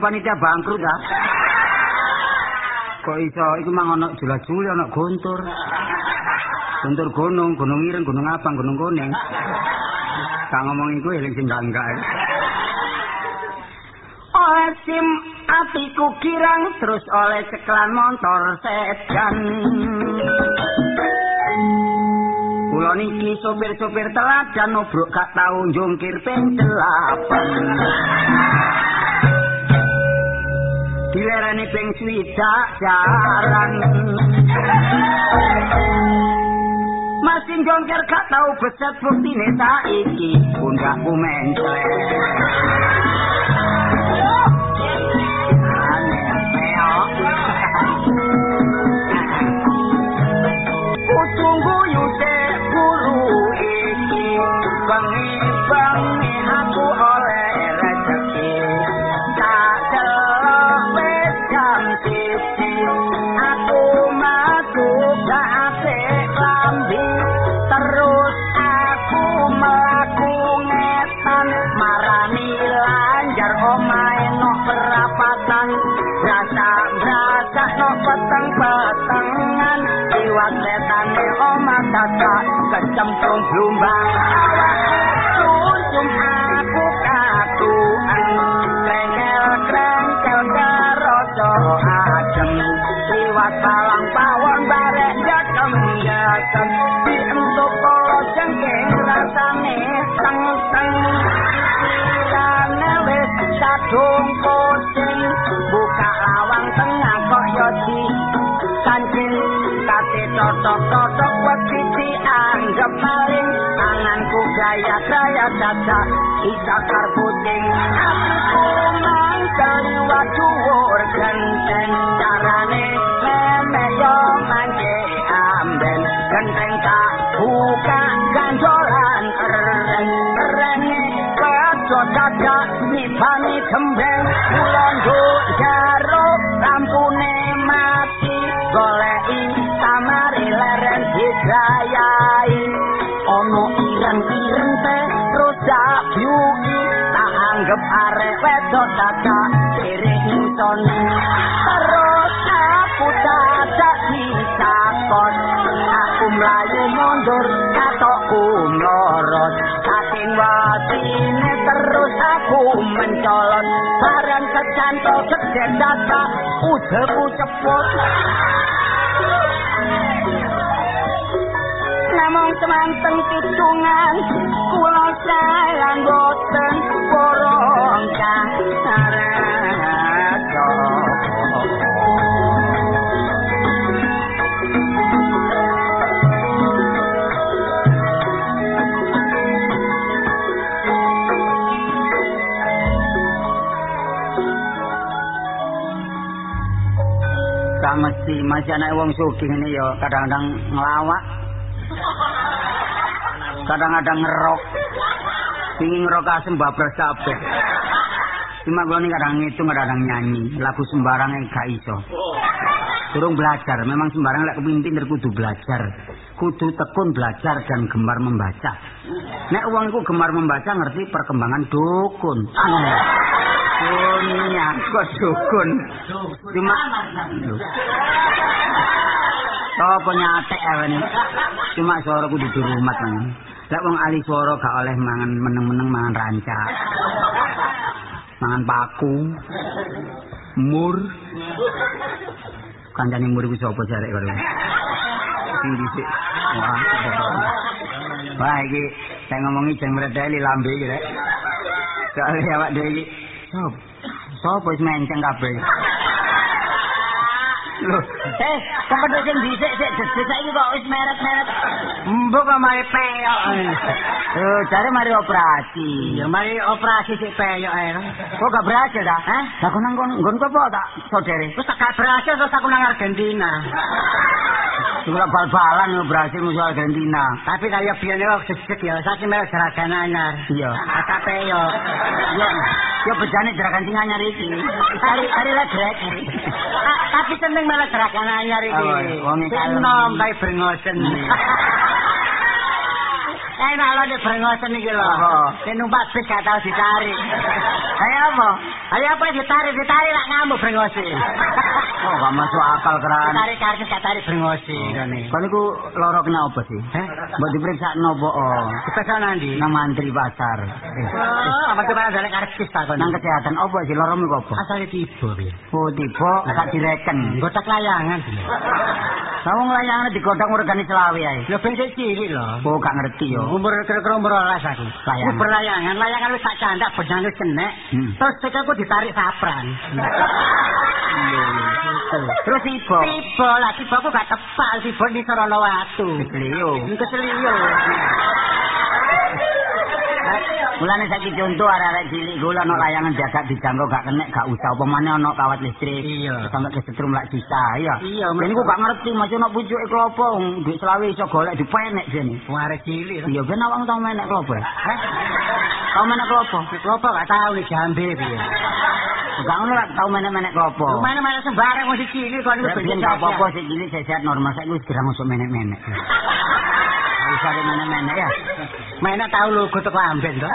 panitia bangkrut ta? Kok iso iku mang ana jula-juli ana gontur. Gontur gunung, gunung ireng, gunung abang, gunung kuning. Tak ngomong iku eling sing enggak Oleh sim atiku kirang terus oleh ceklan motor sedan. Kula niki sopir-sopir teladan obrok gak tau njungkir ping delapan. Dilereni ping swidak jaran. Masih njungkir gak tau beset buktine saiki pundakku mencret. Kecemplung blumbang Tunjung aku katuan Krengkel krengkel keroco adem. Liwat palang pawon barek jakem jakem Di entuk kolo jengking rasane teng Kirane wis kadung kucing Buka lawang tengah kok yodi Kancing kate cocok-cocok anggap. maling tanganku gaya-gaya caca isakar puting aku mangkel waktu wur genteng carane meme yo manje amben. Genteng tak buka ganjolan keren keren kacot caca nipani kembeng. Kulon arek wedok dadak kiri nyuton terus aku dadak disakon. Aku melayu mundur katokku mlorot saking watine terus aku mencolot. Barang kecantol gede dadak ujeku cepot namung semanteng kidungan kula salan boten masih anak wong sugih ini ya kadang-kadang ngelawak kadang-kadang ngerok ingin ngerok asem babras kabeh cuma gue kadang ngitung kadang nyanyi lagu sembarang yang gak iso Durung belajar, memang sembarang lek kepintin kudu belajar. Kudu tekun belajar dan gemar membaca. Nek uang iku gemar membaca ngerti perkembangan dukun. Dunia kok dukun. Cuma Sopo nyatek awen. Cuma suara kudu di rumah kan. Lek wong ahli suara gak oleh mangan meneng-meneng mangan rancak. Mangan paku. Mur. Kancane mur iku sapa jarek karo. Sing dhisik. Wah. Iki saya ngomongi jeng mredeli lambe iki rek. Soale awak dhewe iki sop. Sopo wis menceng kabeh. Loh, eh, padha sing dhisik sik dhisik saiki kok wis meret-meret. Mbok kok mari peyok. Oh, jare mari operasi. Ya mari operasi sik peyok ae. Kok gak berhasil ta? Hah? Lah kok nang nggon kok apa tak, Saudara? Wis gak berhasil terus aku nang Argentina. Sudah bal-balan yo berhasil musuh Argentina. Tapi kaya biyen yo sesek ya, saiki melu jeragan anyar. Iya. AKP yo. Yo yo bejane jeragan sing anyar iki. Tari tari legrek. Tapi seneng malah jeragan anyar iki. Wong iki nom kae brengosen. Enak lho nek brengosen iki lho. Nek numpak bis gak tau ditarik. Ayo apa? Ayo apa ditarik ditarik lak ngamuk brengosi. Oh, gak masuk akal keran. Tarik karcis gak tarik brengosi ngene. Kon iku lara kena apa sih? Heh? Mbok diperiksa nopo? Oh. Diperiksa nandi? Nang mantri pasar. Oh, apa pada jalan karcis tak kon? Nang kesehatan apa sih laramu iku apa? asale tiba piye? Oh, tiba gak direken. Gotak layangan. Kamu nglayangane digodhong regane selawe ae. Lho ben cilik lho. Oh, gak ngerti yo. Umur kira-kira umur 12 aku. Layangan. Aku berlayangan, layangan wis tak candak benang wis kenek. Hmm. Terus aku ditarik sapran. Terus tiba. Tiba lah, tiba aku gak tepak, tiba di sorono watu. Keseliyo. Keseliyo. Mulane saiki contoh arek-arek cilik gue ono layangan jagat dijangkau gak kenek gak usah apa maneh ono kawat listrik. Iya. Sampai kesetrum lak bisa iya. Iya, Ben iku gak ngerti masih ono pucuke klopo wong duit selawe iso golek dipenek jene. Wong arek cilik. Iya ben awang tau menek klopo. Heh. Tau menek klopo? Klopo gak tau nih jambe piye. Gak ngono lak tau menek-menek klopo. Mana-mana sembarang wong cilik kon Ya biyen gak apa-apa sik cilik sehat normal saiki wis kira masuk menek-menek. Bisa ada menek-menek ya. Mana tau lu gotok lamben to.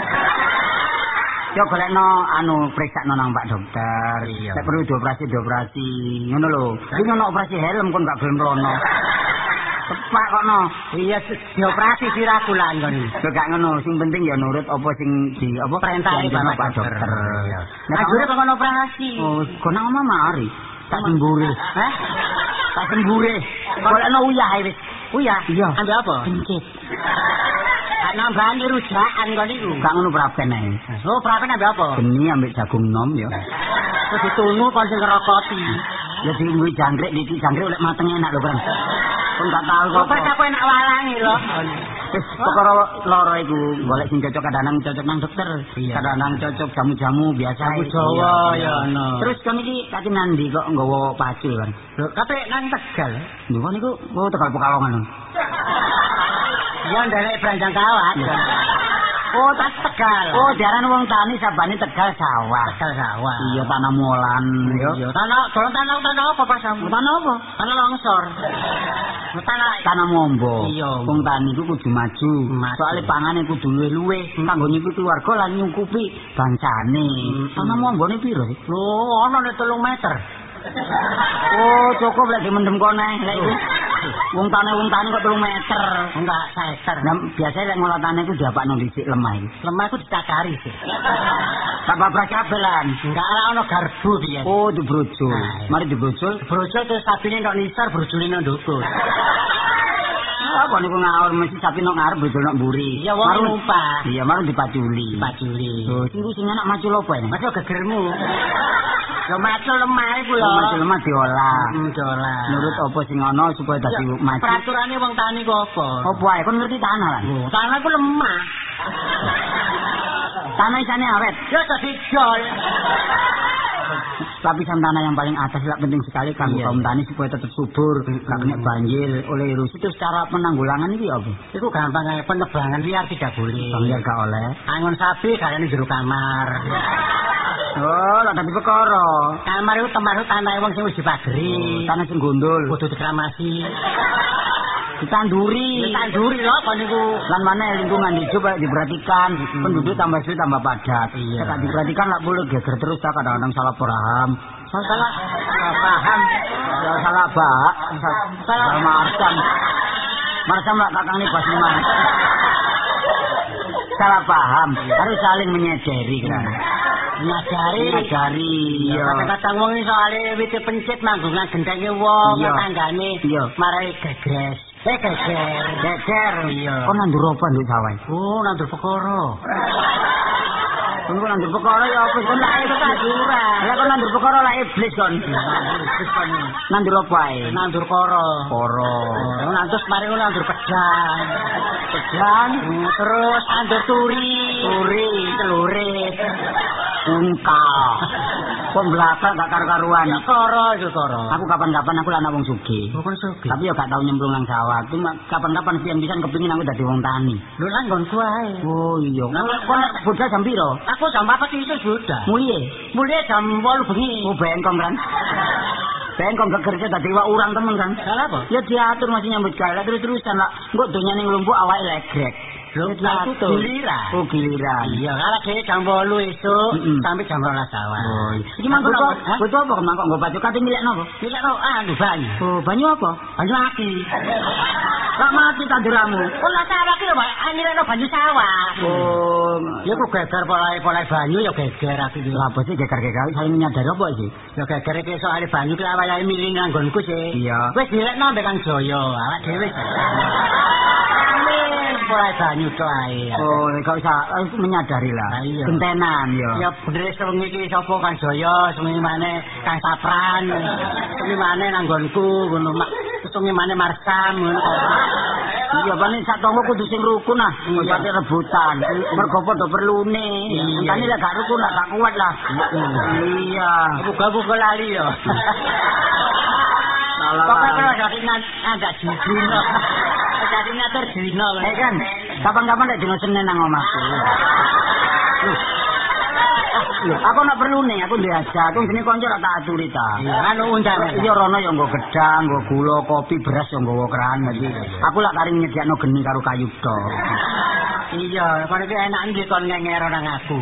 Yo golekno anu periksa nang Pak Dokter. Nek perlu dioperasi dioperasi. Ngono lho. Iki ono operasi helm kon gak gelem mlono. Tepak kono. Iya dioperasi sirakulan kon. Lho gak ngono, sing penting ya nurut apa sing di apa Perintah Pak Dokter. Nek Ajure kok operasi. Oh, kono mama mari. Tak sembure. Hah? Tak sembure. Golekno uyah wis. Uyah. Iya. Ambil apa? Pencit. Nambani rujakan kon iku. Gak ngono prapen ae. Oh, prapen ambil apa? Geni ambek jagung nom ya. Terus ditunu kon sing ngerokoti. Ya diunggu jangkrik iki jangkrik oleh mateng enak lho, Bang. Kon gak tahu kok. Kok aku enak walangi lho. Wis perkara lara iku golek sing cocok kadang cocok nang dokter. Kadang cocok jamu-jamu biasa. Jamu. Jawa, ya, ono. Terus kon iki kate nandi kok nggawa pacul kan. Lho, kape nang Tegal. Lho kon iku oh tegal Pekalongan. Ya ndelek branjang kawat. Oh, tas Tegal. Oh, diaran wong tani sabane tegal sawah. Tegal sawah. Iya tanah molan yo. Iya, tanah, dolan tanah tanah apa Pak Sam? Tanah apa? Tanah longsor. Tanah Tanah mombo. Iya. Wong tani iku kudu maju. Maju. Soale pangane kudu luwe-luwe. Kanggo nyukupi warga lan nyukupi bangsane. Hmm. Tanah mombone piro sih? Lho, ono nek 3 meter. Oh, cukup lek dimendem kone. Lek iku wong tane wong tani kok 3 meter. Enggak, seter. Nah, biasa lek ngolah tanah iku diapakno dhisik lemah iki. Lemah iku dicakari sih. Tak kabelan. Enggak ala ono garbu piye. Oh, dibrojol. Nah. Mari dibrojol. Brojol terus sabine tok nisar brojole nang ndukur. Apa niku ngawur mesti sapi nok ngarep brojol nok mburi. Ya wong numpak. Iya, marun dipaculi. Paculi. Oh, ku sing enak macul apa ini? Masuk gegermu. Lho macul lemah iku lho. Macul lemah diolah. Hmm, dolan. Nurut apa sing ana supaya dadi maju. Peraturane wong tani ku apa? Apa ae kon ngerti tanah lan. Oh, tanah ku lemah. Tanah isane awet. Ya dadi jol. Lapisan tanah yang paling atas lah penting sekali kanggo Iya. kaum tani supaya tetap subur, gak kena banjir oleh erosi. Itu secara penanggulangan iki apa? Iku gampang ae penebangan liar tidak boleh. Banjir gak oleh. Angon sapi ning jero kamar. Oh, lah dadi perkara. Kamar itu tempat tanah wong sing wis dipageri. Tanah sing gondol, Kudu dikramasi. Ditanduri. Ditanduri lho kon niku. Lan mana lingkungan hidup ayo diperhatikan, penduduk tambah sulit tambah padat. Iya. Gak diperhatikan lah boleh geger terus tak kadang-kadang salah paham. Salah salah paham. Ya salah bak, salah marsam. Marsam lah kakang ini pas memang. Salah paham, harus saling menyadari kan. Nyadari. Menyadari, iya. Kadang-kadang wong iso ale wite pencit manggungan gendenge wong Iya. tanggane. Iya. Marai gegres. Eh geger. Geger, Iya. Kok nandur apa nduk sawah? Oh, nandur perkara. Kon kok nandur perkara ya apa kon lah itu kajuran. Lah kon nandur perkara lah iblis kon. Kon Nandur apa ae? nandur koro. Koro. Oh, nantus mari ngono nandur pedang. Pedang, Hmm, Terus nandur turi. turi, telure. ungkal. Kon belakang gak karu-karuan. Ya koro itu koro. Aku kapan-kapan aku anak wong sugih. Bukan sugi. Tapi ya gak tau nyemplung nang sawah. Cuma kapan-kapan pian pisan kepingin aku dadi wong tani. Lu nang nggonku ae. Oh iya. Kon nek budal jam piro? Aku jam 4 iso sudah. Mulye. Mulai jam 8 bengi. Oh bengkong kan. Bengkong gegerke dadi wak urang temen kan. Salah apa? Ya diatur masih nyambut gawe terus-terusan lah. Engko donyane nglumpuh awake legrek. Goblok aku giliran. Oh giliran. Iya, ala dhewe jam 8 esuk sampai jam 12 awan. Oh, iki mangko apa? Butuh apa mangko nggo baju kate milik nopo? Milik no anu banyu. Oh, banyu apa? Banyu aki. Kok mati tanduramu? Oh, lah sawah ki lho, anire no banyu sawah. Oh, ya kok geger polai-polai banyu ya geger aku iki. Apa sih geger-geger saya nyadar apa sih? Ya geger iki soal banyu ki awake milih nganggonku sih. Iya. Wis dilekno mbek Kang Jaya, awak dhewe. mulai banyu ae. Oh, kok bisa menyadari lah. Gentenan yo. Ya bener sewengi iki sapa Kang Jaya, sewengi maneh Kang Sapran. Sewengi maneh nanggonku ngono mak sewengi maneh Marsam ngono. Iya, bane sak tonggo kudu sing rukun ah, pati rebutan. Mergo padha perlune. Entane lek gak rukun lah gak kuat lah. Iya. Buka-buka lali yo. Pokoknya kalau jadi agak judino. Jadi ngatur dino. Eh kan, kapan-kapan lek dino Senin nang omahku. aku nak perlu nih, aku diajak, aku sini konco tak aturi ta. Anu undang. Iya rono yang nggo gedang, nggo gula, kopi, beras yang nggo keran iki. Aku lak kari nyediakno geni karo kayu to. Iya, kon iki enak ndi kon ngenger nang aku.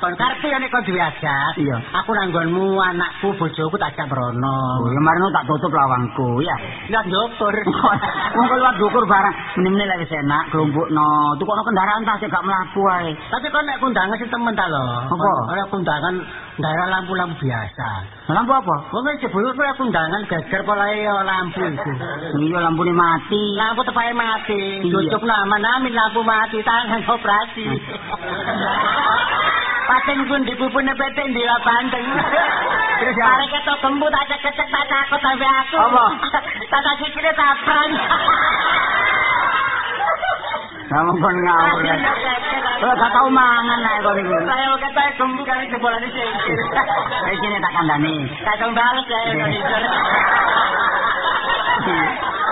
Kon karpe nek kon diajak. Iya. Aku nanggonmu, anakku, bojoku tak ajak merono. Oh, ya marino tak tutup lawangku, ya. Lah ndukur. Wong kok luwat dukur barang, meneh-meneh lek wis enak, kelompokno. Tukokno kendaraan tas gak mlaku ae. Tapi kon nek kundangan sing temen ta lho. Apa? Ora kundangan daerah lampu-lampu biasa. Lampu apa? Wong iki jebul kok kundangan geger polae lampu itu. Iya lampune mati. Lampu tepake mati. Tutup aman amin lampu mati tangan operasi. Paten pun dipupune PT di banteng. Terus ya. Arek ketok gembu tak cek-cek tak takut sampe aku. Apa? Tak sikile tapran. Kamu kon ngawur. Kalau gak tau mangan nek kon iku. Saya kata gembu kali jebolane sih. Iki nek tak kandhani. Tak tong bales ya.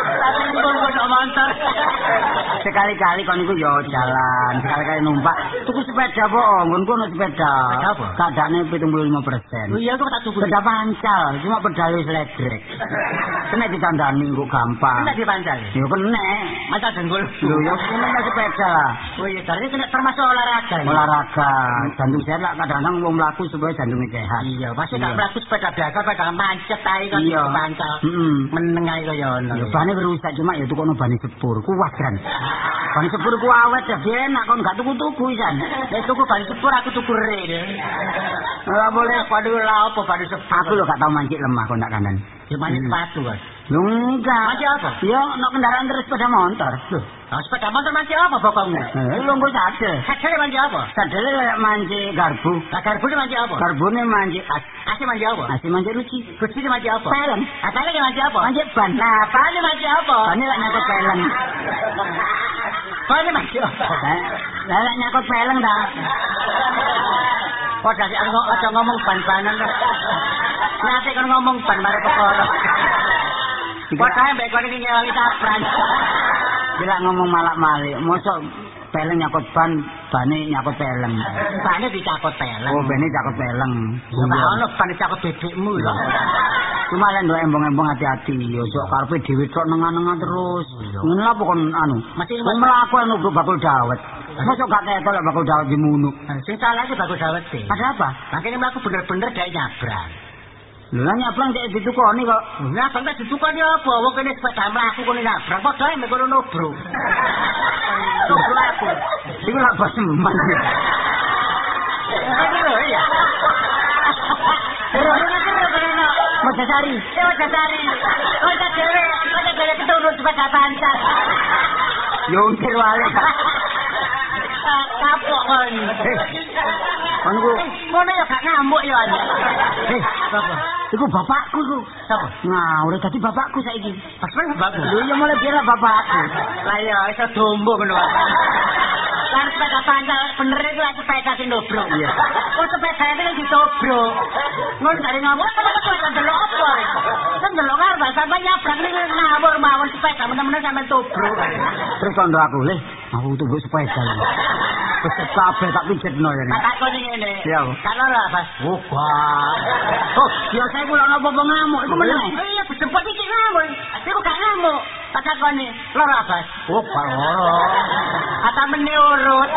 Tapi pun kok montor. Sekali-kali kon iku yo jalan, sekali-kali numpak. Tuku sepeda po, nggonku ono sepeda. Kadane 75%. Oh iya kok tak tuku. Sepeda pancal, cuma pedale sledrek. Kena ditandani kok gampang. Kena dipancal. Yo kena. Masa dengkul. Lho yo kena sepeda lah. Oh iya, jadi kena termasuk olahraga. Olahraga, jantung sehat lah kadang-kadang wong mlaku supaya jantungnya sehat. Iya, pasti tak mlaku sepeda biasa pada mancet ae kan pancal. Heeh. Meneng ae kaya ngono. Ya bane rusak cuma ya tukono bane sepur, kuat kan. Bane sepur ku awet ya enak kon gak tuku-tuku isan. Nek tuku bane sepur aku tuku rel. Ora boleh padu la apa padu sepur. Aku lho gak tau mancik lemah kon tak kandan. Ya mancik sepatu kan. Lho enggak. Mancik apa? Ya ono kendaraan terus sepeda motor. Loh, Ah, sepeda motor mancik apa pokoknya? Eh, engko sadel. Sadel mancik apa? Sadel mancik garbu. Lah garbu mancik apa? Garbune mancik as Asih mancik apa? asih mancik ruci. Gusti mancik apa? Pelem. Asale mancik apa? Mancik ban. Nah, bane mancik apa? Bane lek nyakut pelem. Bane mancik apa? Lah pelem ta. Kok dadi aku aja ngomong ban-banan. Nanti kan ngomong ban mare perkara. Kok kae mbek kon iki ngewangi tapran. Bila ngomong malak-malik, mosok peleng nyakut ban, bane nyakut peleng. Bane dicakut peleng. Oh, bane nyakut peleng. Ya ono ban dicakut bebekmu lho. Cuma lek ndok embong-embong hati-hati, yo sok karepe dhewe tok nengah-nengah terus. Ngono apa kon anu? Wong mlaku anu bakul dawet. Mosok gak ketok lek bakul dawet dimunuk. Sing salah iki bagus dawet sih. Ada apa? Makanya mlaku bener-bener dhek nyabrang. Lho lah nyabrang cek ditukoni kok. Nah, sampe ditukoni apa? Wong kene sepeda mlaku kene nyabrang padha ae mek kono nobro. Nobro. Iku lak bos. Ini lho ya. Mojosari. Eh, wajah cari. Wajah dewe. Wajah dewe keturun sepeda pancal. Yo ngir wale. Kapok kon. Kon ku Ngono ya gak ngamuk ya. Eh, Apa? iku bapakku iku. Sapa? Ngawur dadi bapakku saiki. Pas men bagus. Lho ya mulai biar bapakku. Lah ya iso dombo ngono. Kan sepeda pancal bener itu lah sepeda sing dobro. Iya. Kok sepeda itu yang ditobro. Ngono dari ngamuk teman-teman kok delok apa? Kan delok arep sampe nyabrang ning ngawur mawon sepeda bener-bener sampe tobro. Terus kondo aku, "Le, aku tunggu sepeda." Kabeh tak pijetno ya. Tak takoni ngene. Iya. Kalau lah pas. Oh, Oh, biasa iku lho apa ngamuk, iku meneng. Iya, jemput iki ngamuk. Iku gak ngamuk. Tak takoni, loro apa? Oh, loro. Ata meni urut.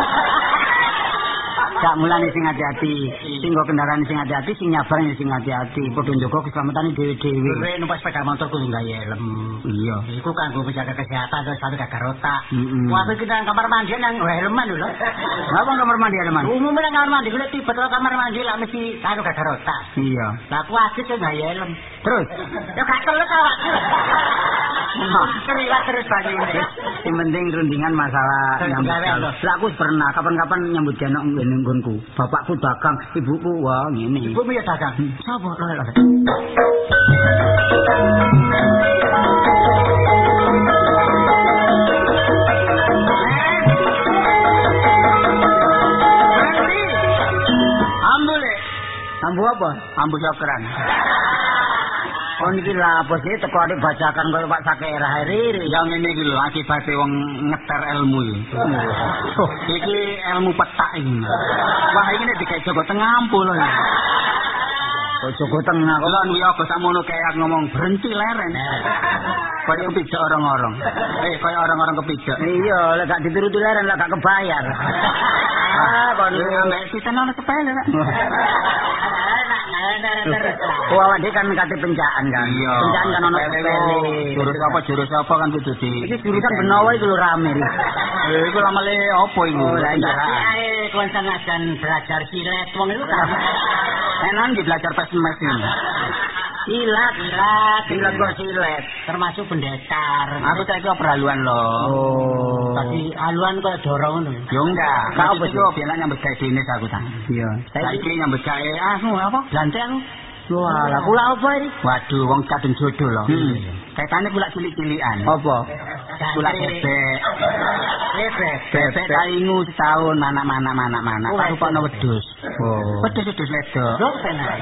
Gak mulane sing hati-hati. Sing nggo kendaraan sing hati-hati, sing nyabar sing hati-hati. Padha njogo keselamatan dhewe-dhewe. Kowe numpak sepeda motor kudu gawe helm. Iya. Iku kanggo menjaga kesehatan terus sampe gak rotak. Heeh. Wah, kita nang kamar mandi nang helman lho. Ngapa kamar mandi helman? Umumnya nang kamar mandi kuwi tiba kamar mandi lah mesti karo gak rotak. Iya. Lah aku asik sing gawe helm. Terus Ya gak telek awak. Keriwat terus banyune. Yang penting rundingan masalah Terus nyambut? Lah aku pernah kapan-kapan nyambut nang ngene nggonku. Bapakku dagang, ibuku wah ngene. Ibu ya dagang. Sapa lho lho. Ambu apa? Ambu cokran. Oh niki lah apa sih teko adik bacakan koyo Pak Sakera riri. yang ini iki lho akibate wong ngeter ilmu iki. Iki ilmu petak iki. Wah, iki nek dikae Joko Tengah lho. Kok Joko Tengah kok Kula nu ya kok samono kayak ngomong berhenti leren. Kaya kepijak orang-orang. Eh, kaya orang-orang kepijak. Iya, lek gak dituruti leren lek gak kebayar. ah, kon Lu ambek pisan ana sepele rek. Oh, awak dhewe kan kate pencaan kan. Iya. Pencaan kan ono. Jurus apa jurus apa kan kudu di. Iki jurusan Benowo iki lho rame. Eh, iku lamale apa iku? Oh, lah, iya. Ae kon sanajan belajar silet wong iku kan. Enak di belajar pesmes ini. Silat, silat, Silat kok silet. termasuk pendekar. Aku saiki perhaluan lho. Oh. Tadi haluan kok dorong ngono. Yo enggak, sih? sih? Biar nyambut gawe dinis aku ta. Iya. Saiki nyambut gawe aku apa? Blante aku. Wah, lah kula apa iki? Waduh, wong kadung jodoh loh. Hmm. Kaitane pula cilik-cilikan. Apa? Pula bebek. Bebek. Bebek taingu setahun mana-mana mana-mana. Oh, Taruh pono wedhus. Oh. Wedhus wedhus wedok. Lho penak.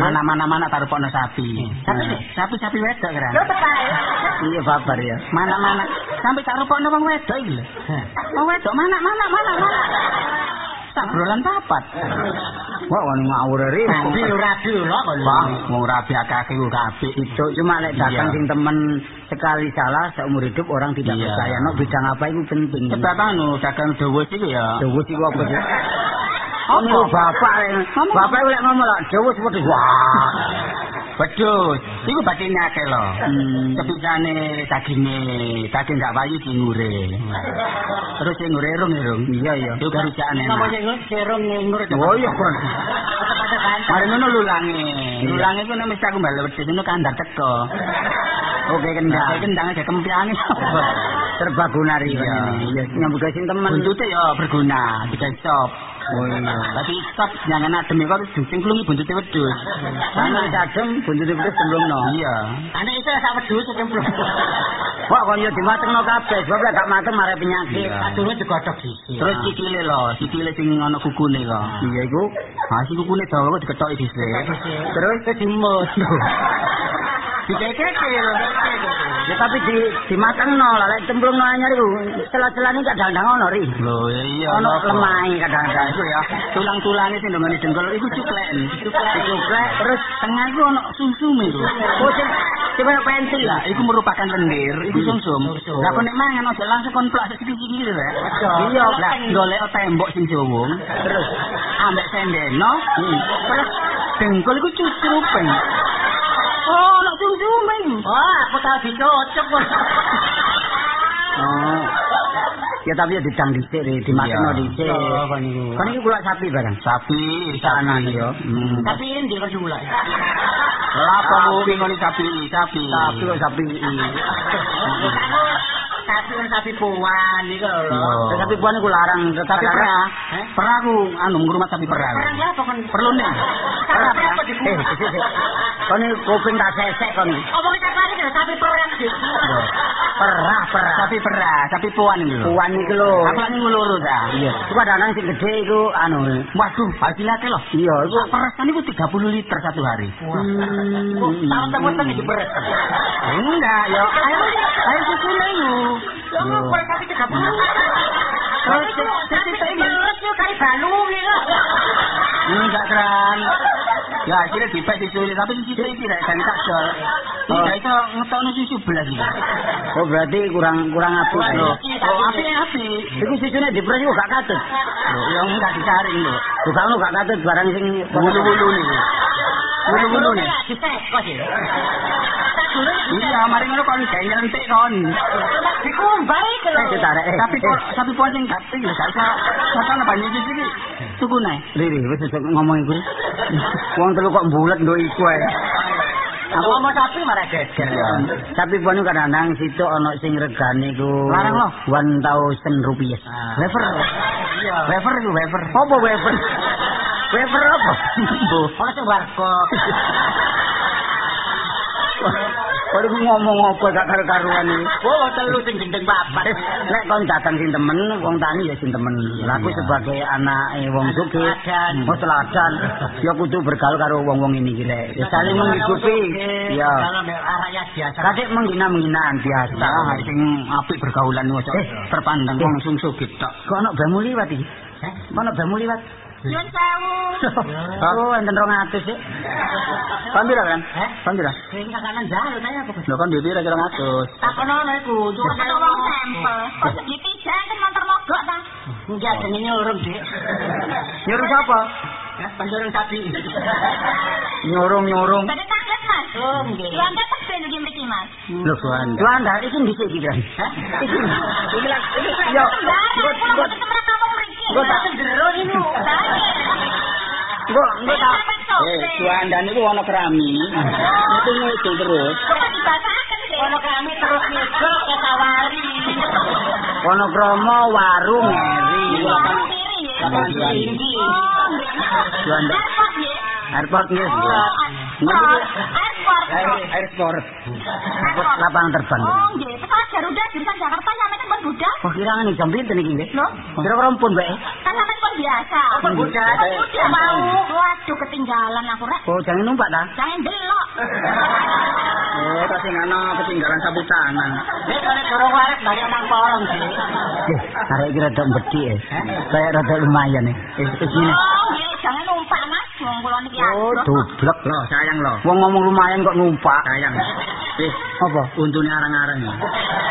Mana-mana mana taruh pono sapi. Sapi? Sapi sapi wedok kan. Lho penak. Iya babar ya. Mana-mana sampai taruh pono wong wedok iki lho. Wong wedok mana-mana mana-mana. Sabrolan papat. Wah, wani ngawur ri. Rabi rabi lho kok. Bang, mau rabi akeh ku kabeh. Itu cuma lek datang sing temen มัน sekali salah seumur hidup orang tidak Iya. percaya. No bidang apa itu penting. Sebab anu dagang dawa iki ya. Dawus iku apa sih? Apa bapak bapak lek ngomong lah dawus seperti wah. Wedhus, iku batine akeh lho. Hmm. Sepisane daginge, daging gak payu dingure. Terus sing ngure irung-irung. Iya iya. Iku garujakane. Napa sing serong ngur Oh iya kon. Mari ngono lulange. Lulange ku nek mesti aku balik wedhus ngono kandar teko. Oke kendang. Nah, kendang aja kempiane. Serbaguna ri. Iya. Nyambut gawe sing temen. Buntute ya berguna, bisa stop. Oh iya. Tapi stop jangan adem kok sing klungi buntute wedhus. Sana adem buntut itu sebelum no. Iya. Ane iso sak wedhus sing belum. Wah kon yo dimatengno kabeh, sebab lek gak mateng mare penyakit. Iya. Aturun digodhog sisi. Terus sikile lho, sikile sing ana kukune kok. Iya iku. Ah, si kukune dawa kok diketoki dhisik. Terus dimut. Dikekeke lho. Ya tapi di dimatengno lah lek cemplungno anyar iku celah-celane kadang-kadang ono ri. Lho iya. Ono apa? lemahe kadang-kadang. Iku ya, tulang-tulange sing ndongane dengkul iku cuklek. Cuklek, cuklek, terus Tengah iku ono sumsum iku. oh sing coba pentil Lah, iku merupakan lendir, iku sumsum. Sumsum. Lah kok nek mangan aja langsung kon plak sikil-sikil lho. Rek. Iya, lah golek tembok sing jowong. terus ambek sendeno terus dengkul iku cucrupeng oh ono sumsume iku Wah, aku tau dicocok oh ya tapi ya didang dhisik dhisik. Oh, kon iku. Kan iki kula sapi barang. sapi Sana sapi yo. Hmm. Tapi ini dia kok mulai. Lah apa mau ngoni sapi sapi Sapi kok sapi. Sapi kan sapi puan iki lho. Tapi buan iku larang sapi perah Eh? perah aku anu ngurmat sapi Perang ya apa kon? perlu nih Perang apa di sik, sik. Kon iki kuping tak sesek kon. Apa kita kan sapi perang. Perah, perah. sapi perah sapi puan iki lho Puan iki lho. aku lagi nguluru ta Iya. Iku kadang sing gede iku anu. waduh hasilnya loh Iya, iku peres kan itu 30 liter satu hari Hmm. Tahu temen-temen iki beres. enggak ya ayo ayo susunya itu Lah ngapa sapi 30? Terus cerita ini Terus yo kari balung iki. enggak keren ya akhirnya dipek disulit tapi situ iki rek kan tak Iki gak iso ngetokno susu belas. Oh berarti kurang kurang apik. Lho, lho. oh api api. Iku susune dipres kok gak katut. Lho, yang enggak disaring lho. Kok kamu gak katut barang sing Wulu-wulu niku. Wulu-wulu nih. Ditekos ya. Iya, mari ngono kon gawe nyentik kon. Dikumbar iki lho. Eh, eh. Tapi kok tapi pon sing gak tinggal gak iso sakane banyu iki iki tuku nae. Riri, wis aja ngomong iku. Wong telu kok mbulet nduk iku ae. Aku ngomong sapi marah geger. Tapi ponu kadang-kadang situ ana sing regane iku Larang lo. 1000 rupiah. Wafer. Iya. Wafer iku wafer. Apa wafer? Wafer apa? Bu. Ono sing warkop. Baru ngomong apa gak karo-karuan iki. Oh, telu sing gendeng papat. Nek kon datang sing temen, wong tani ya sing temen. Lah aku sebagai anake wong sugih, oh teladan, ya kudu bergaul karo wong-wong ini iki lek. Ya saling menghidupi. Ya. Kalau biasa. Kadek menghina-menghinaan biasa. Sing apik bergaulan ojo Eh, terpandang eh. langsung sugih tok. Kok ana bamu liwat iki? Eh? Mana bamu liwat? Nyun sewu. Oh, enten 200 sih. Pambira kan? Eh? Pambira. Sing kanan jalu tanya apa? Lho kan duwe kira 200. Tak kono iku, cuma Ada wong sampel. Kok segitiga kan motor mogok ta? Enggak ada nyuruh, Dik. Nyuruh siapa? Ya, panjurung sapi. Nyurung-nyurung. Tadi taklet mas. Oh, nggih. Juanda tebel iki mriki mas. Lho Suanda. Tuanda, iki dhisik iki kan. Hah? Iki. Iki lah. Yo, Nggo tak Jero ini. nggo nggo tak Eh, Suanda niku ana kerami. Itu ngidul terus. Kok dibasaken sih? Ono kami terus ngidul ke Sawari. Ono kromo warung ngeri. Warung kiri ya. Lapangan. Tinggi. Oh, nggih. Airport ya. Airport nggih. Airport. Airport. Airport. Lapangan terbang. Oh, nggih. Pesawat Garuda jurusan Jakarta sampe kan pun budal. Oh, kirang ini jam pinten iki nggih? Lho, Kira-kira pun bae. kan sampe pun biasa. Budal. Pun budal mau. Waduh, ketinggalan aku rek. Oh, jangan numpak ta? Jangan delok. Oh, tak sing ana ketinggalan sapu tangan. Nek kalau dorong warak dari nang kolong sih. Eh, arek iki rada bedhi eh. Kayak rada lumayan eh. Eh. Oh, jangan numpak Mas. Wong kula niki Oh, dublek. Loh, sayang loh. Wong ngomong lumayan kok numpak. Sayang. Eh, Apa? untune arang-arang.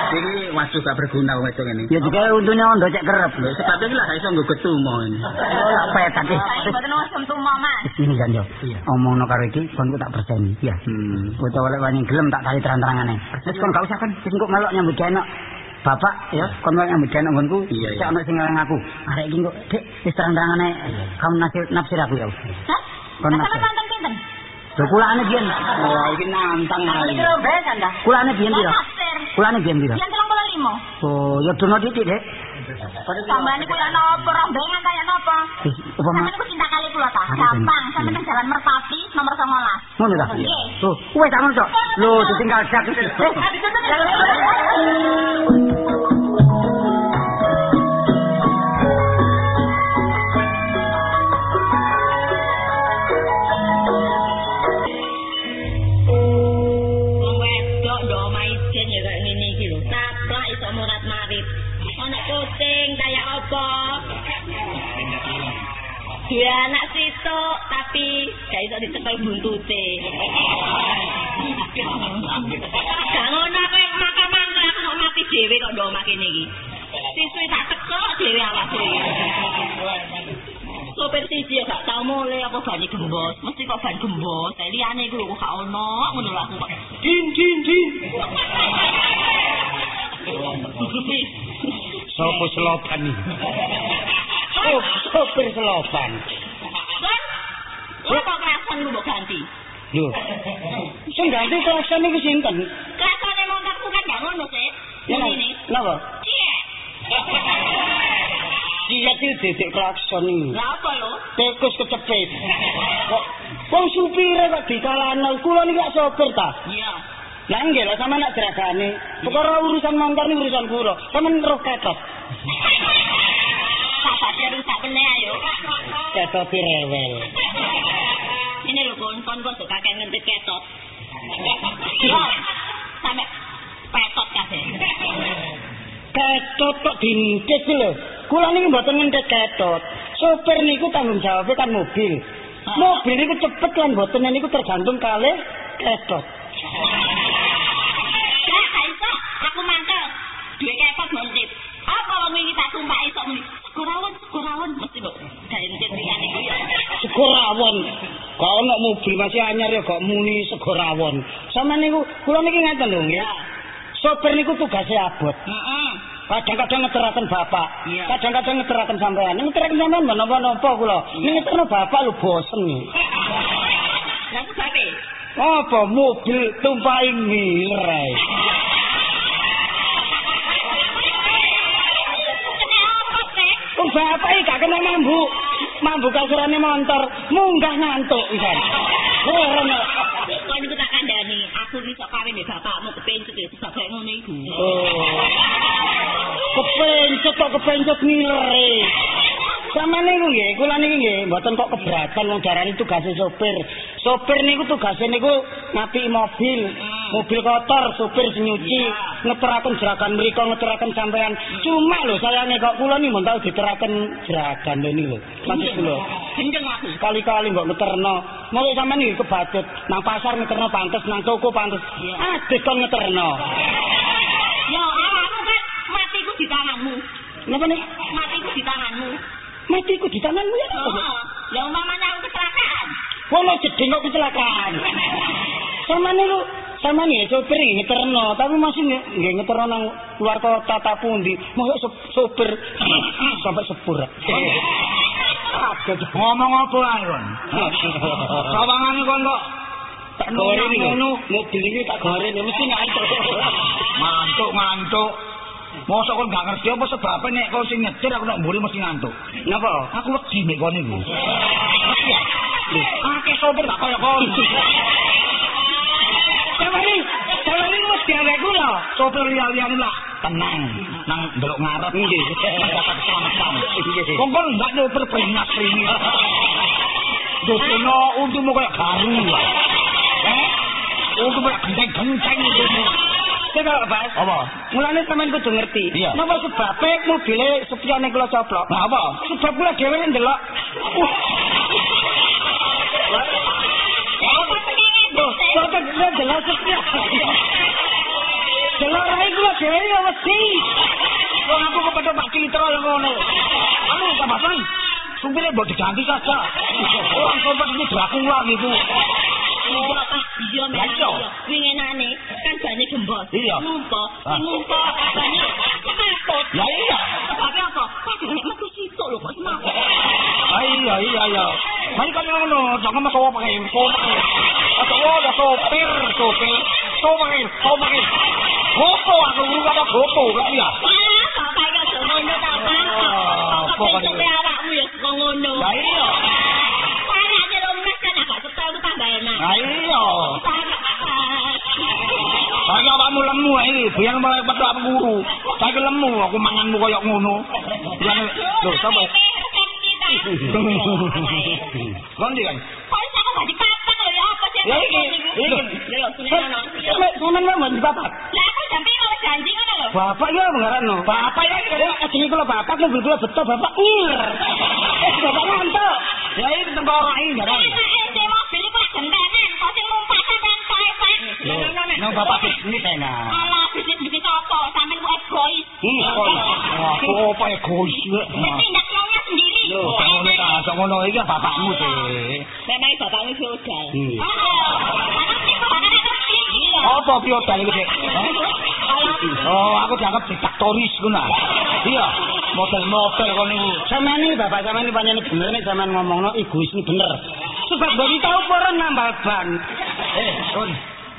Iki waduh gak berguna wong wedok ini. Ya juga untune ondo cek kerep. Lho, sebab iki lah gak iso nggo getumo ini. Oh, tak petak. Saya mboten usum tumo, Mas. Ini kan yo. Omongno karo iki kon tak perseni. Ya. Hmm. Utawa lek wani gelem tak kali terang-terangane. Wis kon gak usah kan, wis engko melok nyambut gawe Bapak ya, kon melok nyambut nggonku. Iya, iya. Cek ono sing ngarang aku. Arek iki kok, Dik, wis terang-terangane kamu nasir nafsir aku ya. Hah? Kon nafsir. mantan pinten? Lho kulane biyen. Wah, iki nantang Ini kali. kira besan dah. Kulane biyen piro? Kulane biyen piro? Yang 35. Oh, ya dono titik, Dek. Tambahane kula napa rombengan kaya napa? Apa Sampe mah? niku cinta kali kula ta. Apa, Gampang, Ben? sampe nang Jalan Merpati nomor 19. Ngono ta? Nggih. Tuh, wes tak ngono. Lho, ditinggal jak. Dua anak sitok tapi gak iso dicekel buntute. Gak ngono kowe mangkal-mangkal aku mau mati dhewe kok ndo mak kene iki. Siswi tak tekok dhewe awak dhewe. Sopir siji ya gak tau mulai apa ban gembos, mesti kok ban gembos. Saya liyane iku lho kok gak ono ngono lho aku kok. Din din din. Sopo selopan iki? Oh, sopir selopan. Lha kok kelasan lu mbok ganti? Lho. Sing ganti klakson iki sinten? Kelasane motorku kan gak ngono sih. Ini. Napa? Cek. Iya iki dedek klakson iki. Lah apa lho? Tikus kecepet. Kok wong supire kok dikalano, kula niki gak sopir ta? Iya. Lah nggih lah sama nak jeragane. Perkara urusan motor ni urusan kula. Sampeyan roh ketot. Ketopi rewel. Ini lho kon-kon kok kakek ngentit ketop. Sampai petot kabeh. Ketot kok dingkit lho. Kula niki mboten ngentit ketot. Sopir niku tanggung jawabnya kan mobil. Mobil niku cepet lan mboten niku tergantung kalih ketot. Saya iso aku mantel. Duwe ketot ngentit. Apa wong iki tak sumpah iso ngentit? Sego rawon. Kok ono mobil masih anyar ya kok muni sego rawon. Sama niku kula niki ngaten lho nggih. Sopir niku tugasnya abot. Heeh. Kadang-kadang ngeteraken bapak, kadang-kadang ngeteraken sampean. Ning ngeteraken sampean menapa-napa kula. Ning ngeterno bapak lho bosen. Lah sebabe. Apa mobil tumpahi? Wong bapak iki gak kena mambu. Mambu kasurane motor, munggah ngantuk pisan. Ora ono. Kok niku tak kandhani, aku iki sok kawin mbek bapakmu kepencet ya sebab kayak ngono iku. Oh. Kepencet kok kepencet ngilere. Sama niku nggih, kula niki nggih mboten kok keberatan wong darani tugase sopir. Sopir niku tugase niku ngapi mobil. Mobil kotor, sopir sing nyuci, ngeteraken jeragan mriku, ngeteraken sampean. Cuma lho sayange kok kula niki mun tau diteraken jeragan lho niku. Maksud kula. Gendeng aku. Sekali-kali mbok ngeterno. Mau sampean iki kebacut nang pasar ngeterno pantes, nang toko pantes. Adeh kon ngeterno. Ya awakmu kan matiku di tanganmu. Napa nih? Matiku di tanganmu. Matiku di tanganmu ya. Heeh. Lah umpamanya aku kecelakaan. Wono jeding kok kecelakaan. Sama niku sama nih sopir ngeterno, tapi masih nggih nggih ngeterno nang luar kota ta pundi. Mosok sop- sopir sampai sepur. Kaget. Ngomong apa ae kon? Sawangane kon kok Tak goreng ngono, mobil ini tak goreng mesti ngantuk. ngantuk ngantuk. Mosok kon gak ngerti apa sebabnya nek kau sing nyetir aku nak mburi mesti ngantuk. Napa? Aku wedi nek kon iku. Ya? Lho, akeh sopir gak kaya kon. Samari, samari mesti ada kula. Sopir liya-liyane lah tenang nang ndelok ngarep nggih. Dapat keselamatan. Kok kon gak nyopir peringas ini. Dosono untukmu kaya garu. Eh? Untukmu kaya genteng-genteng Coba Bas. Apa? Mulane sampean kudu ngerti. Iya. Napa sebabe mobile sepiane kula coplok? Nah apa? Sebab kula dhewe ndelok. Uh, Apa Loh, kok kula ndelok sepian. Delok rai kula dhewe ya mesti. Wong aku kepada Pak Citra yang ngono. Anu Pak Basan, supirnya buat diganti saja. Orang sobat itu Dracula gitu. Iya, Pak. Iya, Lah, iya. memang iya. Winginane kan bane gembos. Iya. Ngumpo, Ah. sing ngumpo bane kepatut. Ya iya. Sebabnya apa? Padha nek metu sitok lho kok semangat. Ah, iya iya iya. Mari kan ngono, jangan masuk apa pakai handphone. Atau ada sopir, sopir, sopir, sopir. Gopo aku guru kata gopo, ngerti ya? Ah, bapak iki aja ngono ta, Saya lemu, aku manganmu koyo ngono. Ya lho, sapa? Kondi kan? Kok iso aku gak dipapang lho ya apa sih? Ya iki, iki. Lho, sinana. Sampeyan ngomong di bapak. Lah aku sampe mau janji ngono lho. Bapak ya mengarano. Bapak ya ajeng kula bapak mobil kula betul bapak ngir. Eh bapak ngantuk. Ya iki tengkorak iki jarang. Enak mobil iku lak egois. Ih, kok aku apa egois ya? Mesti ndak maunya sendiri. Lho, ngono ta, sok ngono iki bapakmu sih. Memang bapakmu feodal. Hmm. Oh, karena sih kok ana ngerti. Iya. Apa piodal iku, Dik? Oh, aku dianggap diktatoris ngono. Iya, model-model kon niku. Sampeyan iki bapak sampeyan iki pancen bener nek sampeyan ngomongno egois ini bener. Sebab bagi tahu pura nambal ban. Eh, kon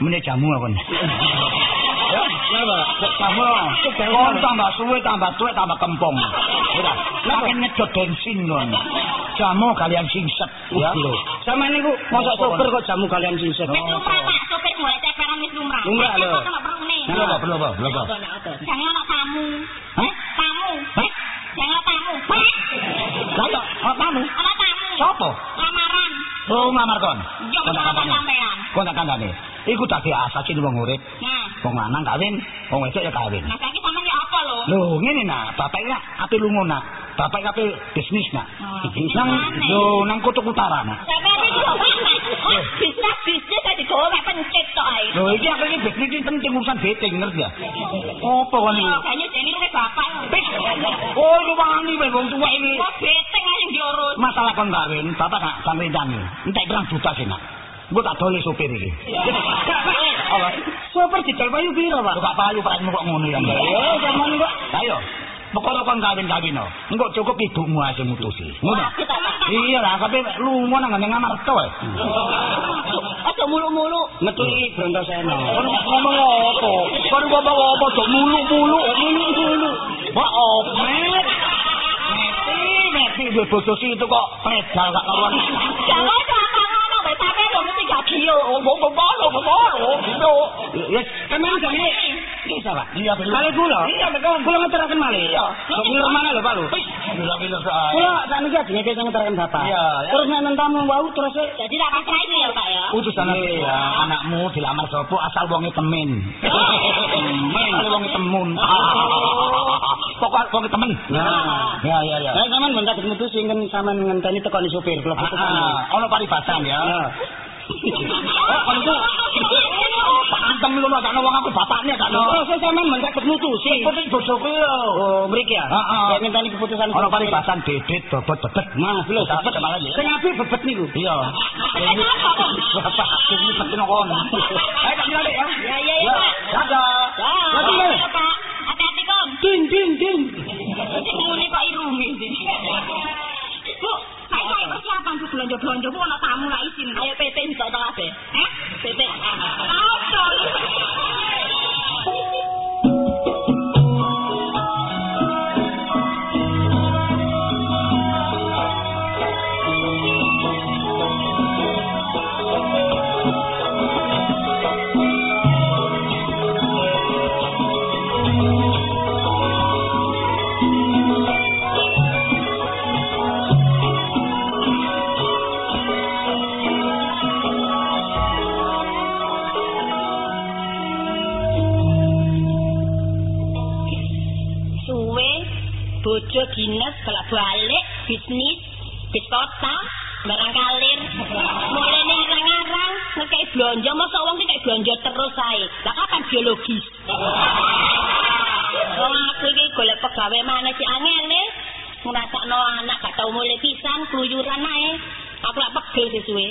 mene jamu kon. Kamu kon tambah suwe tambah tuwek tambah kempong. Ora, makin nyedot bensin kon. Jamu kalian singset ya. Sampeyan niku mosok Apa, sopir kok jamu kalian singset. Wis lumrah, Pak. Sopir mulai ceperan wis lumrah. Lumrah, lho. Kok. Perlu apa? Perlu apa? Perlu apa? Jangan ana tamu. Hah? Tamu. Hah? Jangan ana tamu. Pak. Lah, oh, kamu? Ana tamu. Sopo? Lamaran. Oh, ngamar kon. Yo Kon tak kok kandhane. tak kandhane. Iku dadi asas iki wong urip. Nah, Wong lanang kawin, wong wedok ya kawin. nah saiki sampean ya apa lho? Lho, ngene nak, bapak iki ape lunga nak. Bapak ape bisnis nak. Oh, Nang yo nang kutub utara iki. Oh, bisnis bisnis tadi digowo mek pencet tok ae. Lho iki aku iki bisnis iki penting urusan beteng ngerti ya. Apa kon iki? Oh, kayaknya jadi wis bapak. Oh, lu wani wae wong tuwa iki. Kok beteng ae diurus. Masalah kon kawin, bapak gak samrindani. Entek pirang juta sih, Nak. Gue tak dole sopir iki. Apa? Sopir didol payu piro, Pak? Lu gak payu pakmu kok ngono ya. Ya, zaman kok. Ayo. Pokoknya kon kawin-kawin no. Engko cukup ibumu aja mutusi. Ngono. Iya lah, tapi lunga nang ngene ngamar to. Aja mulu-mulu. Metu iki Brontoseno. Kon ngomong apa? Kon ngomong apa? Dok mulu-mulu, mulu-mulu. Wah, omet. Meti, meti gue bodoh itu kok predal gak karuan. Jangan gak kio. Oh, mau bolo, bolo, gitu. Yes, sampeyan jane bisa, Pak. Iya. Kali kula. Iya, betul. Kula ngeteraken malih. Iya. Ngira mana lho, Pak soal. Kula sakniki ajenge sing ngeteraken Bapak. Iya, ya. Terus nek tamu wau terus Jadi tak pasrah ini ya, Pak ya. Utusan ya, anakmu dilamar sopo asal wonge temen. Temen, asal wonge temun. Pokok wonge temen. Nah. Ya, ya, ya. Saya sampean ben kadek mutus sing sampean ngenteni tekoni supir kula putusan. Ah, ono paribasan ya. Oh, itu. Pantem lu gak wong aku bapaknya gak Oh, saya sampean ben kadek mutusi. Penting bojoku yo. Oh, mriki ya. Heeh. Saya ngenteni keputusan Ono paribasan dedet bobot bebet. Mas, lho, Dapat malah ya. Sing apik bebet niku. Iya. Bapak hakim ini pasti nongol. Ayo tak deh ya. Ya, ya, ya, Pak. Dadah. Ya, Dadah, Pak. Hati-hati, Kom. Ding ding ding. Sing ngene kok irungi. Persiapan bu belanja-belanja bu ana tamu lah izin. Ayo PT bisa to kabeh. Eh? PT. Apa? Belanja masa uang kayak belanja terus ae? Lah kapan biologis Wong aku iki golek pegawai mana sih angel ngrasakno anak gak tau mulai pisan keluyuran ae. Aku lak pegel sesuwe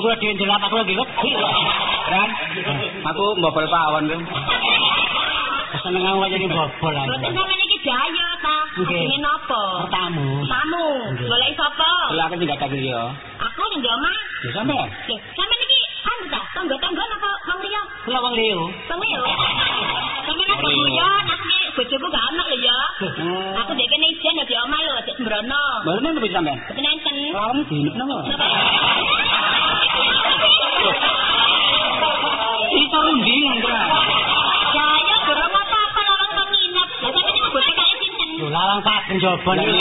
Iki. Wong kula dhewe ndelok kula nggih wedi. Kan? Aku mbobol pawon kuwi. Seneng aku jadi bobol ae. Boten sampeyan iki daya ta. Jenenge napa? Tamu. Tamu. Golek sapa? Lah aku gak tak liya. Aku ning omah. Ya sampean. Loh, sampeyan iki anu ta? Tangga-tangga napa wong liya? Kula wong liyo. Wong liya. Sampeyan aku guyon, aku iki bojoku gak ana lho ya. Aku dek kene ijen di omah lho, aja sembrono. Baru nang sampean. Boten enten. Kamu dinep napa? Napa? Itu rundingan kan. Jaya gorong apa-apa lawang peminat. Lah sampeyan iki boten kaya sinten? Lho larang Pak penjoban iki.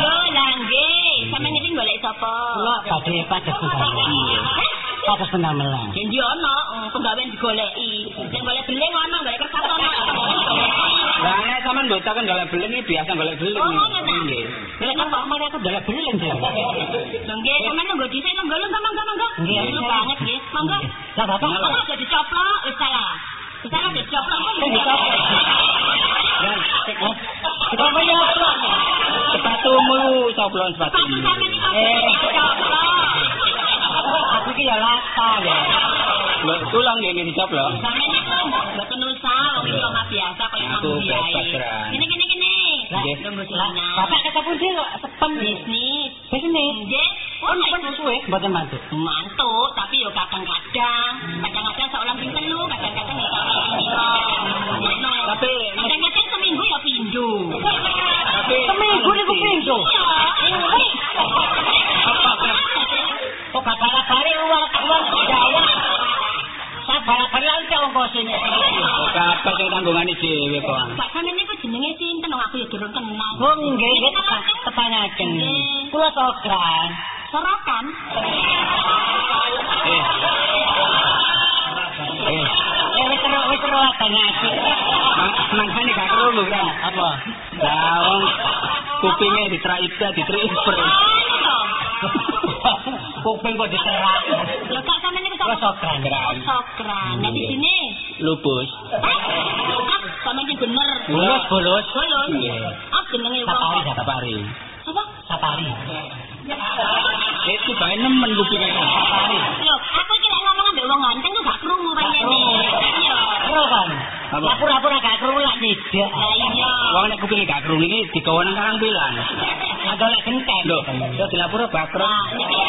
Yo lah nggih, sampeyan iki golek sapa? Kula badhe pados pendamelan. Pados. Janji ono penggawean digoleki. Sing golek beling ono, golek. Lah nek sampean bocah kan golek beling iki biasa golek beling. Oh? Nggih. Nek kan Pak mereka dalek beling jare. Nggih, sampeyan nunggu dhisik nunggu lho mangga mangga. Nggih, Lu banget nggih. Mangga. Lah Bapak. Kok aja dicoplok wis salah. Wis salah dicoplok kok Sing dicoplok. Dan Kita kaya apa? sepatumu coplon sepatu. Iki kok Eh. dicoplok. Aku ki ya lata ya. Lho, tulang ngene dicoplok. Sampeyan mboten usah wong iki omah biasa Gini gini gini. Nggih. Nunggu sinyal. Bapak kata pun dia kok sepen bisnis. bisnis. Nggih. Pun pun suwe mboten mantu. mantu tapi yo kadang-kadang kadang-kadang seorang ping telu kadang-kadang lima Ngono. Tapi- kadang-kadang seminggu ya pindu Tapi Seminggu niku pintu. Iya. Sini. kabeh sing tanggungane dhewe kok. Pak sampeyan niku jenenge sinten wong aku ya durung kenal. Wong nggih nggih tepa- tepangaken. Kula sokran. Sorokan. Eh. Eh. Eh wis abang asik. Mangkane gak krungu kan. Apa? Lah wong kupinge ditraipta ditriper. Kuping kok diserak. Lho kak sampeyan niku Kok sokran. Sokran. Nah di sini. Lupus. Ah, sampeyan iki bener. Bolos, bolos. Bolos. Ah jenenge wong. Sapari, Sapari. Apa? Sapari. Itu bae nemen kupinge. Sapari. Lho, aku iki lek ngomong ambek wong ganteng kok gak krungu pancene. Iya. Kero kan? Apa? Lah pura-pura gak krungu lak. Lah iya. Wong nek kupinge gak krungu iki digawa nang karang pilang. Ada lek genteng. Lho, yo dilapura bakrut. Nah, niki.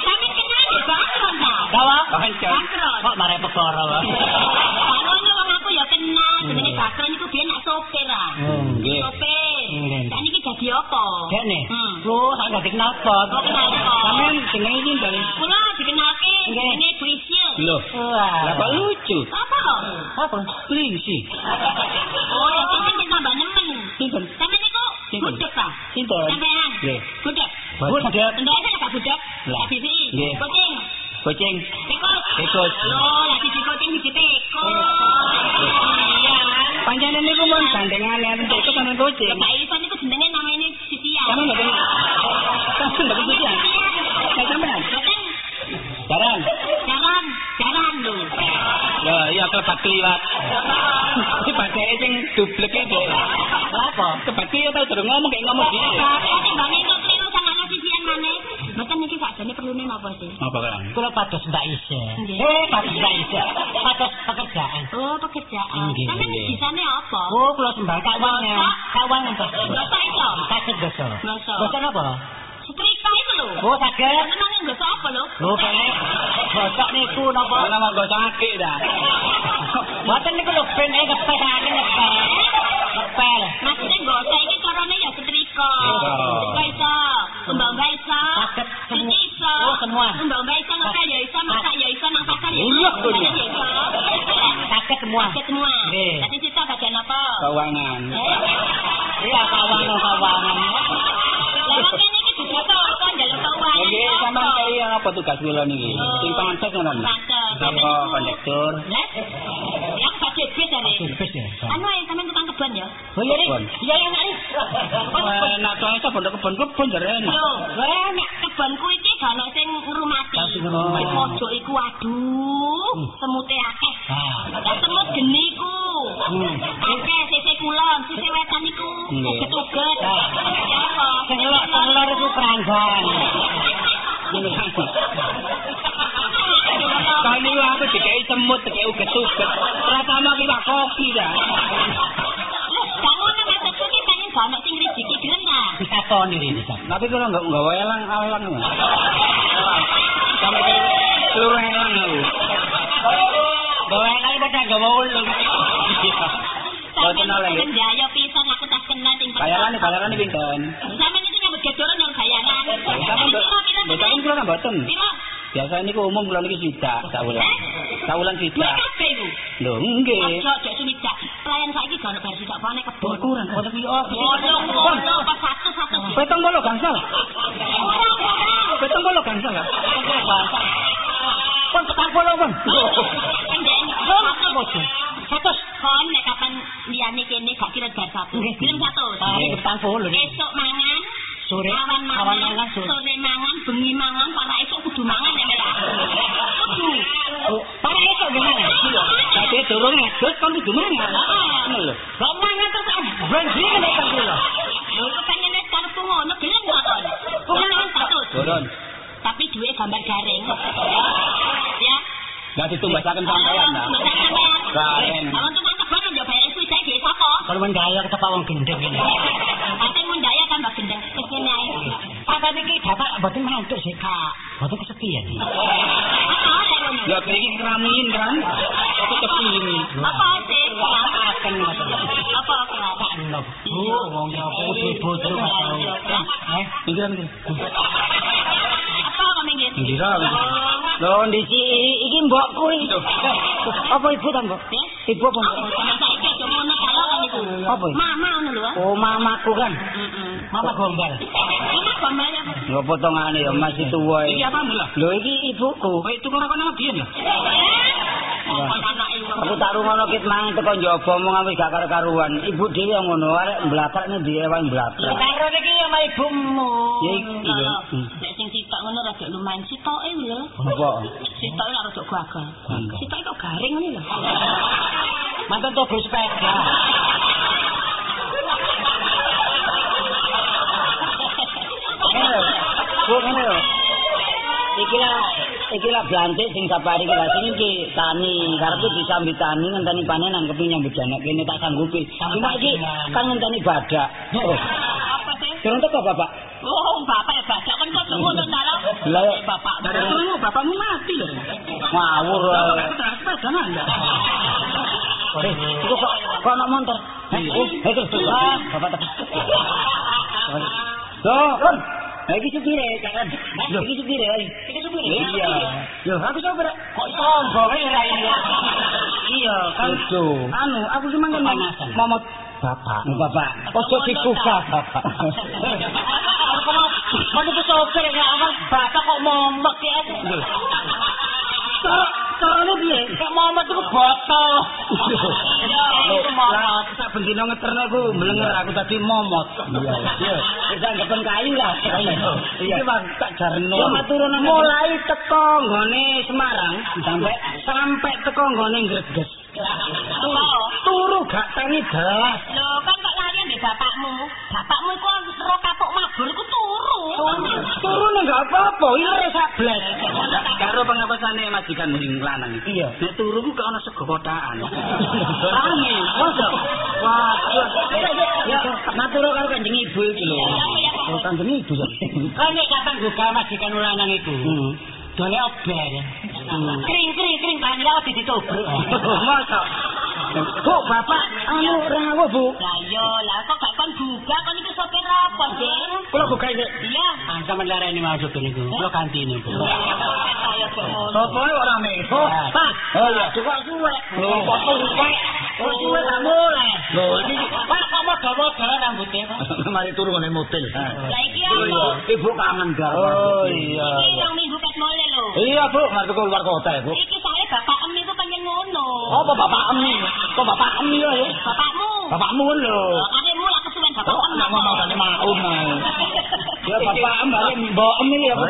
Sampeyan kenal di Bakron ta? Dawa? Kancon. Kok mare perkara wae. Ngono wong aku ya kenal jenenge Bakron iku biyen nak sopir ah. Nggih. Sopir. Dan iki jadi apa? Dene. Hmm. Lu sak gak dikenal pot. Kok kenal kok? Sampeyan jenenge iki ndang. Kula dikenalke jenenge Bu. Lho, lah kok lucu. Apa kok? Apa? Lingsi. Oh, ya sampeyan tambah nemen. Sinten? Sampeyan niku budek ta? Sinten? Sampeyan. Nggih. Budek. Budek. Ndek aja gak budek. Lah. Kucing. Kucing. Tikus. Loh, lagi di kucing di tikus. Iya. Panjenengan niku mun gandengane enten itu kan kucing. Mbak Iso niku jenenge namanya. Sampeyan mboten kucing. Saya sampeyan. Boten Jaran. jaran, jaran lho. Ya, iya kebat kliwat. Iki bahasa sing dublek iki. Apa? Kebat kliwat tau durung ngomong kayak ngomong dhewe. Bapak timbang Boten niki sakjane perlune napa sih? Apa kan? Kula pados Mbak Isya. Nggih. Eh, pados Mbak Isya. Pados pekerjaan. Oh, pekerjaan. Nggih, Sampeyan nggih. bisane apa? Oh, kula sembah kawangan. Masa? Kawangan, Pak. Masa iso? Sakit dosa. Masa? Dosa apa? Setrika itu lho. Oh, sakit. Memang enggak apa lho? Lho, kene gosok niku napa? Ana mau gosok akik dah. Mboten niku lho ben eh kepehake ngepel. Ngepel. Maksudnya gosok iki carane ya setrika. Iso. Setrika semua. Mbak-mbak iso ngepel ya iso, masak ya iso, nang pasar ya. Iya, bener. jalan ya. Sakit semua. Sakit semua. Nggih. Tadi kita bagian apa? Kawangan. Eh? Iya, kawangan kawangan. Lah wong kene iki dijoto apa njaluk keuangan. Sampean apa? tugas kula niki? Sing pancet ngono. Pancet. Apa kondektur? Lah, ya. Anu ae sampean tukang kebon ya. Oh, iya. Kebon. Iya, Rik. Eh, nak tuh iso bondo kebon-kebon jaren. Lho, enak kebonku iki gak ono sing ngrumati. Pojok iku aduh, semute akeh. Ah. Lah semut geni iku. Hmm. Akeh sisi kulon, sisi wetan iku uget-uget. Ah. Ya apa? Sing lor sing iku keranggan. Kali aku dikai semut, dikai uget-uget. Pertama kita kopi dah. Gak ngono maksudku ki pengen gak ono sing rezeki gelem ta? Disakoni Rik, disakoni. Tapi kalau nggak nggak elang elang Sampai ke seluruh elang aku. Gawe kali padha gawe ulung. Boten Sampeyan oleh. pengen jaya pisan aku tak kenal sing Bayaran nih, bayaran nih pinten. Sampeyan itu nyambut gedoran yang bayaran. Sampai boten kan kula kan boten. Piro? Biasa ini umum kula niki sidak sak wulan. Sak wulan Dua sidak. kabeh iku. Lho nggih. Ojo ojo suwidak. Pelayan saiki gak ono versi sak pane kebon. Kurang iki oh. Bolong bolong pas satu satu. Petong bolo gangsal. Orang. Petong bolo gangsal. lah. Pun petang. Pendek ini. Satu. Kon nek kapan liyane kene gak kira bar satu. Gelem satu. Hari petang nih. Esok mangan. Sore. Awan mangan. Awan mangan sore. Sore mangan, bengi mangan, para esok kudu mangan ya Mela. Kudu. Oh, Para esok gimana? Tapi durung ngedus kan ah, minggir. lho ndisi iki mbokku iki. Apa ibu ta, Mbok? Ya? Ibu apa, Mbok? Apa? Mama ngono lho. Oh, mamaku kan. Heeh. Mama gombal. Mama gombal ya. Lho potongane ya masih tuwa Iki iki. apa lho? Lho iki ibuku. Kowe itu kok ana biyen lho. anake Aku tak rungono kit mang teko njaba omong wis gak karo-karuan. Ibu dhewe yang ngono, arek mblakrak ning ndi wong mblakrak. Karo iki sama ibumu. Ya iki Nek sing sitok lumayan sitoke lho. Apa? Sitoke ora rada gagal. Sitoke kok garing ngene lho. Mantan tuh sepeda. Bu ngene lho. Iki lah iki lah blantik sing sapari iki lah sing iki tani karepe disambit tani ngenteni panenan keping nyambut janek kene tak sanggupi. Cuma iki kan ngenteni badak. Apa sih? durung teko Bapak. Oh, bapak ya kan. Lah ya. bapak. Baru bapakmu mati lho. Ngawur. eh. Sepeda nanda. Eh, iku kok kok ana motor. Eh, oh, eh, terus terus. Ah, Bapak tak. Loh, Ron. Nah, iki supire, kan? Loh, iki supire. Iki supir. Iya. Loh, aku sopir. Kok sombong ya ini. Iya, kan. Anu, aku cuma kan momot bapak. Bapak. Ojo dibuka, bapak. Kok itu sopir ya awal bapak kok momok ya. Cara carane piye? Kayak momok itu botol. Lah, sak bendino ngeterno aku mlenger aku tadi momot. Iya, iya. Wis anggapan kayu lah. Iya. Iki Mas tak jarno. Ya maturun mulai teko nggone Semarang sampai sampai teko nggone Greges. Turu, turu gak tangi dalas. Lho, kan kok lari mbek bapakmu. Bapakmu iku ro kapuk mabur iku turu. Turu nek gak apa-apa, ire sablas. Karo pengapasane majikan sing lanang iki. Iya. Nek turu ku gak ana sego kotakan. Rame, masa? Wah, ya matur karo Kanjeng Ibu iki lho. Oh, Kanjeng Ibu. Kan nek kapan buka majikan ulanang iku. Hmm. Dole ober. Kring kring kring banyak di ditobruk. Masa? Bu, Bapak anu rawuh, Bu. Lah yo, lah kok gak kon buka kon iki sopir apa, Jeng? Kula buka iki. Iya. Ah, sama lara ini masuk niku. Kula ganti. Saya ngono. Sopo kok rame? Oh, Pak. Oh iya, cukup suwe. Lho, kok suwe? Oh, suwe gak mulai. Lho, iki Pak kok modal-modal rambutnya, Pak? mari turu ngene motel. Lah iki Oh iya, apa? ibu kangen gar. Oh iya. Iki rong minggu ket mole lho. Iya, Bu, mari ke luar kota Bu. Iki saya bapak em itu pengen ngono. Apa bapak emi? Kok bapak emi ya? ya? Bapakmu. Bapakmu lho. Adekmu lah kesuwen bapak Oh, nak ngomong tadi maun ae. Ya bapak em balik mbok em ya, Bu.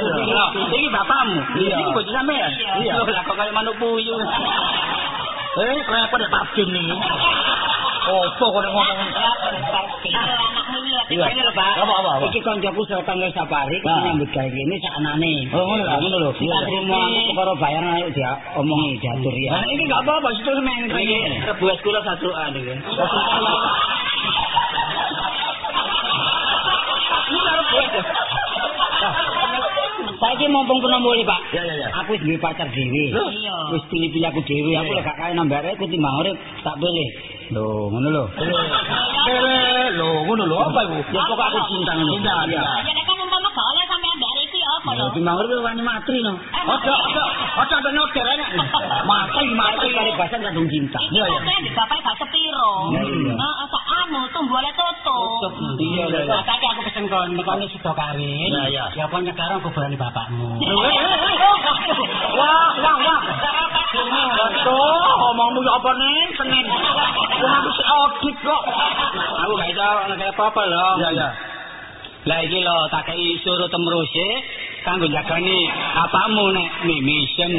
Iki bapakmu. Iya. Iki bojo sampean. Iya. Lah kok kaya manuk puyuh. Eh, kenapa ada parfum nih? Opo kok nek ngomong Anakmu iki Iya. Ini lho, Pak. Apa apa apa? Iki koncoku setangga safari Nah. nyambut gawe kene saknane. Oh, ngono lho, ngono lho. Kita terima perkara bayaran ayo dia omongi diatur ya. Nah, ini enggak apa-apa, situ semen. Iki rebuas kula satuan iki. Ini karo buat. Saiki mumpung kena muli, Pak. Ya, ya, ya. Aku wis duwe pacar dhewe. Iya. Wis pilih-pilih aku dhewe. Aku lek gak kaya nambah arek aku timbang urip tak pilih. Lho, ngono lho. Eh, lho, ngono lho. Apa iku? Ya pokok aku cinta ngono. Cinta, lho? Timbang urip wani matri no. Ojo, ojo, ojo ada nyoder enak. Mati, mati. Kali bahasan kadung cinta. Iya, iya. bapak gak sepiro. Iya. Heeh, sak anu tumbole tutup. Iya, iya. Makanya aku pesen kon, mekane sudah kawin. Iya, iya. Ya apa nyekarang kuburan bapakmu. Wah, wah, wah. Betul, ngomongmu ya apa nih, Senin. Wah, aku si audit kok. Aku gak iso nek apa-apa lho. Ya, ya. Lah iki lho tak kei suruh temruse kanggo jagani apamu nek mimisen.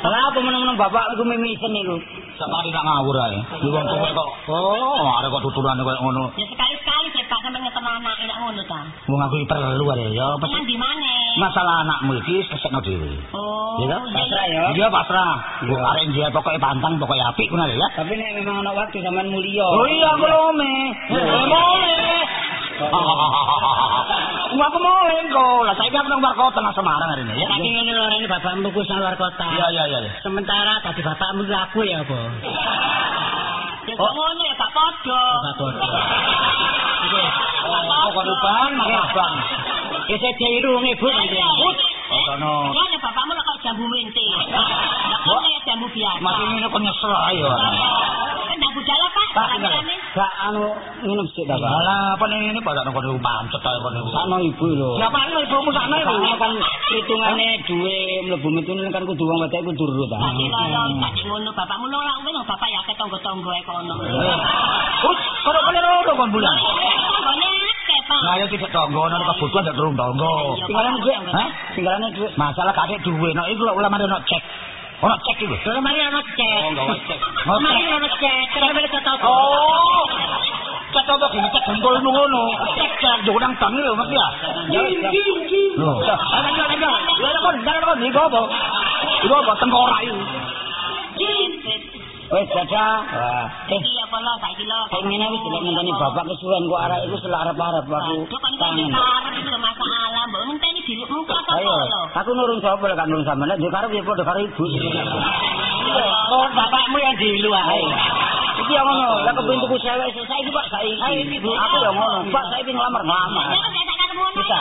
Kenapa meneng-meneng bapak iku mimisen iku? Samari tak ngawur ae. Di wong tuwek kok. Oh, arek kok tuturane koyo ngono. Ya sekali-sekali sih Pak sampe ngetem anak enak ngono ta. Wong aku perlu are ya. Pas Nang di mana? masalah anakmu iki sesekno dhewe. Oh. Iya, Pasrah ya. Iya pasrah. Arek njel pokoke pantang, pokoke apik ngono ya. Tapi nek memang ana waktu sampean mulia. Oh iya aku lome. Wah aku mau engko. Lah saiki aku nang luar kota nang Semarang hari ini ya. Tapi ngene lho ini bapakmu ku sang luar kota. Iya iya iya. Sementara tadi bapakmu ku aku ya apa? Ya kok ngono ya gak padha. Gak padha. Oh, kok depan makan bang. Ya saya dirungi Bu. Oh kono. Ya nek bapakmu lek kok jambu mente. Lah kok kayak jambu biasa. Makin ini kok nyesel ayo. Kan jambu budal Pak. Pak. Gak anu nginep sik ta, Pak. Alah, apa ini pada nongkrong di pancet aja kono. Sakno ibu lho. Siapa nih ibumu? Sakno kan hitungane duwe mlebu metu kan kudu wong wedok kudu urut ta. Tak tak ngono bapakmu lho ora wis bapak ya ke tangga-tangga e kono. Terus kalau kalian rodo kon bulan. Tanggane akeh Pak. Nah, ya tidak tonggo, nanti kebutuhan tidak turun tonggo. Tinggalane dhuwit, Hah? Tinggalane dhuwit. Masalah kadek duwe, no iku ulama ono cek. Ono cek iku. Terus mari ana cek. Oh, enggak cek. Mari ana cek. Terus mari ketau. Oh. Cek apa gini cek gempol ngono. Cek cek yo nang tang lho Mas ya. Lho. Ayo ayo ayo. Lha kon, jangan kon iki apa? Iku apa tengkorak iki? Wis dadah. Iki apa lo saiki lo? kok ngene wis dilek ngenteni bapak kesuwen kok arek iku selak arep-arep aku. Kan iki karep iki lho masalah, mbok ngenteni diruk muka apa Ayo, lo? aku nurun sapa lek kan nurun sampean. Yo karo piye padha karo ibu. Oh, bapakmu yang di luar. Iki yang ngono, lek kepin tuku cewek saiki Pak saiki. Aku yo ngono. Pak saiki ngelamar ngelamar. Ngono. Bisa.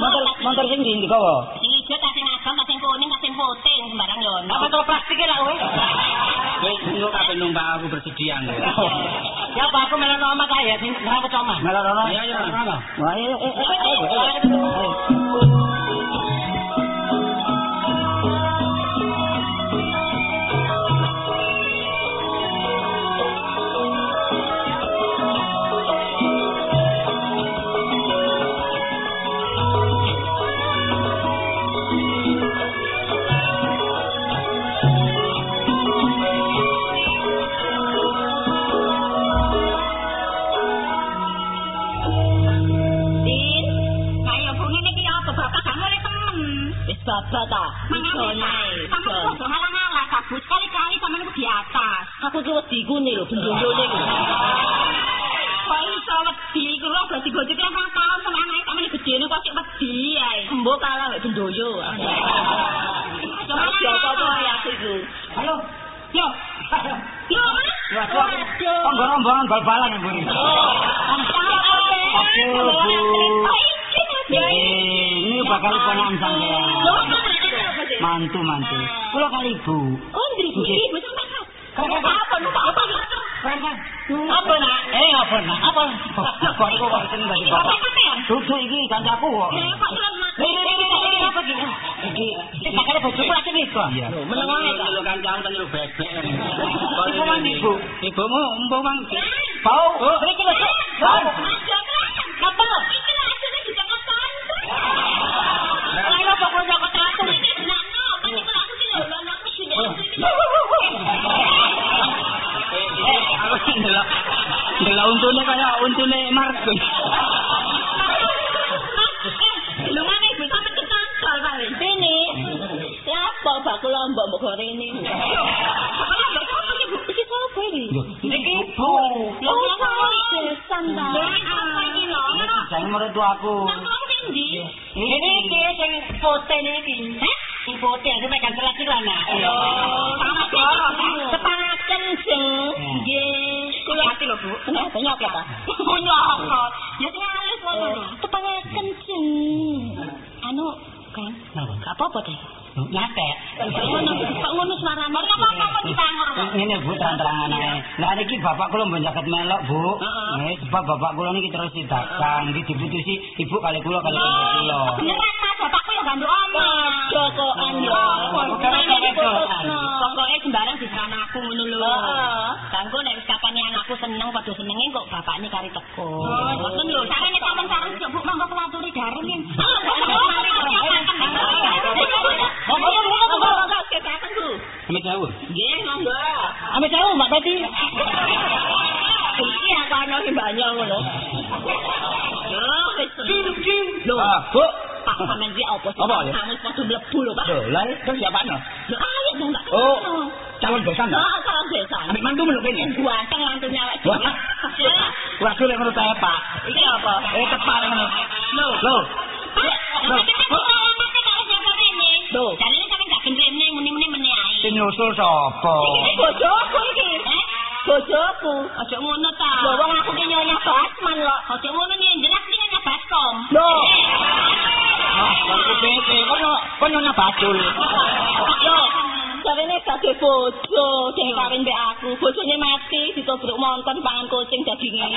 Motor motor sing ndi kowe? sing ijo ta sing agam ta sing kuning ta sing putih sembarang yo. Apa to plastik lah kowe? Wis engko kabeh numpak aku bersedia lho. Ya apa aku melono omah kae ya sing ora kecoma. Melar ono? Iya, iya. Wah, iya, Apa ini. Jangan mertua aku. Ini iki sing foto ini. Sing foto yang megang selat iki lah, Nak. Nggih. Kula hati lho, Bu. Kenapa nyokot ta? Nyokot. Ya sing halus ngono lho. Sepangaken jeng. Anu, kan? Gak apa-apa deh. Nyatek. Ngono, kok ngono suarane. Ora apa-apa kok ditangor kok. Ngene Bu terang-terangan ae. Lah niki bapak kula mbon jaket melok, Bu. Nggih, sebab bapak kula niki terus didagang, niki diputusi ibu kali kula kali kula. Beneran Mas, bapakku ya gandul omah. Jokokan yo. Pokoke sembarang diserana aku ngono lho. Kanggo nek wis kapane anakku seneng padha senenge kok bapakne kari teko. Ngoten lho, sarene sampean sareng jok Bu monggo kulaturi garing yen. Monggo monggo monggo kekaten Bu. Amit jauh. Nggih, monggo. Mbak Betty. Iki aku ana sing banyak ngono. Lho, Ah, Bu. Pak sampean iki apa sih? Apa ya? Kamu padha mlebu lho, Pak. Lho, lah terus siapa no? Lho, ayo dong, Pak. Oh, calon besan ta? Oh, calon besan. Ambil mantu meluk kene. Ganteng mantunya awake Wah. dhewe. Waduh lek menurut saya, Pak. Iki apa? Eh tepat ngono. Lho, Lho. Lho, nyusul sapa? Iki bojoku iki. Bojoku. Aja ngono ta. Lho wong aku ki nyonya Basman lho. Aja ngono nih jelas iki nyonya Baskom. Lho. Ah, aku pete, kono kono nyonya bacul. Lho, jarene gak duwe bojo, dhek kawin mbek aku. Bojone mati ditobruk monton pangan kucing daginge.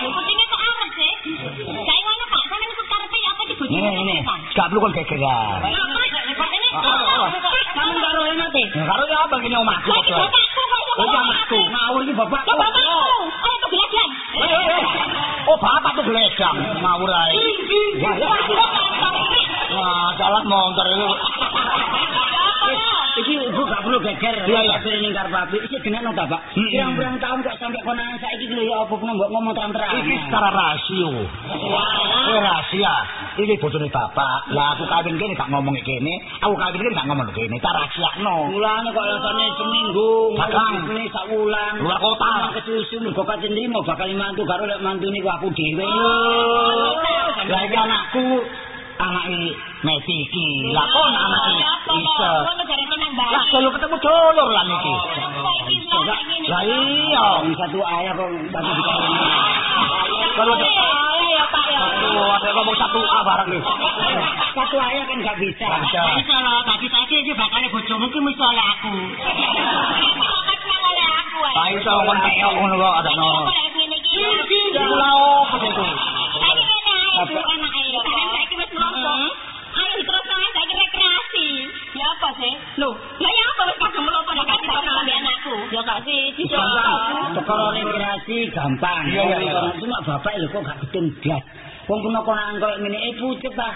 Lho kucinge kok awet sih? Kayak ngono Pak, sampeyan ikut karepe apa di bojone Ini ini. Gak perlu kon gegeran. Kamu karo enak teh. Ya karo ya apa gini omahku. Lagi bapakku kok iso Oh, omahku. Ngawur iki bapak. Kok bapakku? Ayo ke belajar. Oh, bapak tuh geledang. Ngawur ae. Wah, jalan motor itu. Iki ibu gak perlu geger. Iya, iya. Kabeh ning karep papi. Iki genekno ta, Pak? Hmm. Pirang-pirang tahun kok sampai konangan saiki lho ya apa kena mbok ngomong terang-terang. Iki secara rasio. Ini rahasia. Ini bojone bapak. Lah aku kawin kene gak ngomong kene, aku kawin kene gak ngomong kene. Tak rahasiakno. Mulane kok alasane seminggu, Bakang. ini sak wulan. Luar kota. Nang kesusu mergo kacen nrimo bakal mantu karo lek mantu niku aku dhewe. Lah iki anakku anake Meti iki. Lah kon anake Isa. Lah kalau ketemu dolor lah niki. Lah iya. Satu ayah kok satu dikawin. Kalau Aduh, ada ngomong satu A barang nih. Satu ayah kan gak bisa. Bisa. Bisa loh, tapi saiki iki bakale bojomu ki mesti oleh aku. Lah iso kon peok ngono kok ada no. Iku lah opo itu? Ya apa sih? Loh, lah ya apa wis kadung mlopo nek kasih tau sampe anakku. Ya gak sih, bisa. Perkara rekreasi gampang. Iya, iya. Cuma bapak lho kok gak gedung blas. Wong kena konangan koyo ngene eh pucet ta.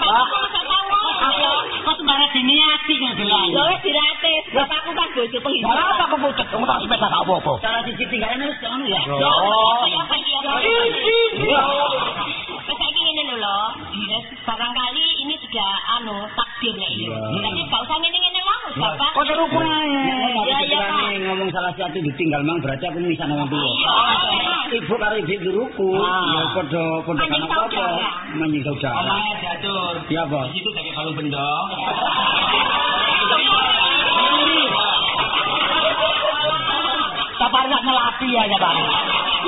Bapak kok masa tau Aku kok sembarang diniati kan gelang. Lho wis diratis, bapakku kan bojo Lah penghidupan. apa aku pucet? Kamu tak sepeda gak apa-apa. Cara sisi tinggalane wis ngono ya. Oh. Iya. Terus saiki ngene lho lho, Dines barangkali ini sudah anu takdir ya ini. Tapi gak usah ngene-ngene lah, Bapak. Kok seru kuwi? Iya, iya, Pak. ngomong salah satu ditinggal mang berarti aku misah nang wong tuwa. Iya. Ibu karo ibu guruku Ah. ya padha padha Anjing kan apa saudara. Manjing saudara. Omahnya diatur. Iya, Bos. Di situ kayak balung bendong. Sapari nak ngelati aja bang.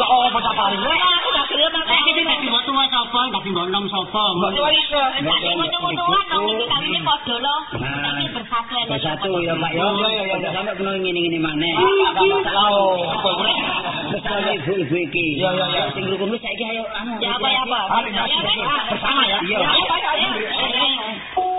Lah apa sapari? Ora aku gak gelem Pak. Saiki sing tuwa sapa, dadi mbok nom sapa? Saiki mutu-mutuan dong iki kawine padha lho. Saiki bersatu enak. Bersatu ya Pak ya. Iya, iya. Aja sampe kena ngene-ngene maneh. Oh, apa kuwi? Bersama ibu-ibu iki. Iya, iya, iya. Sing rukun wis saiki ayo anu. Ya apa ya apa? Bersama ya. Iya. Ya, ya, ya, ya.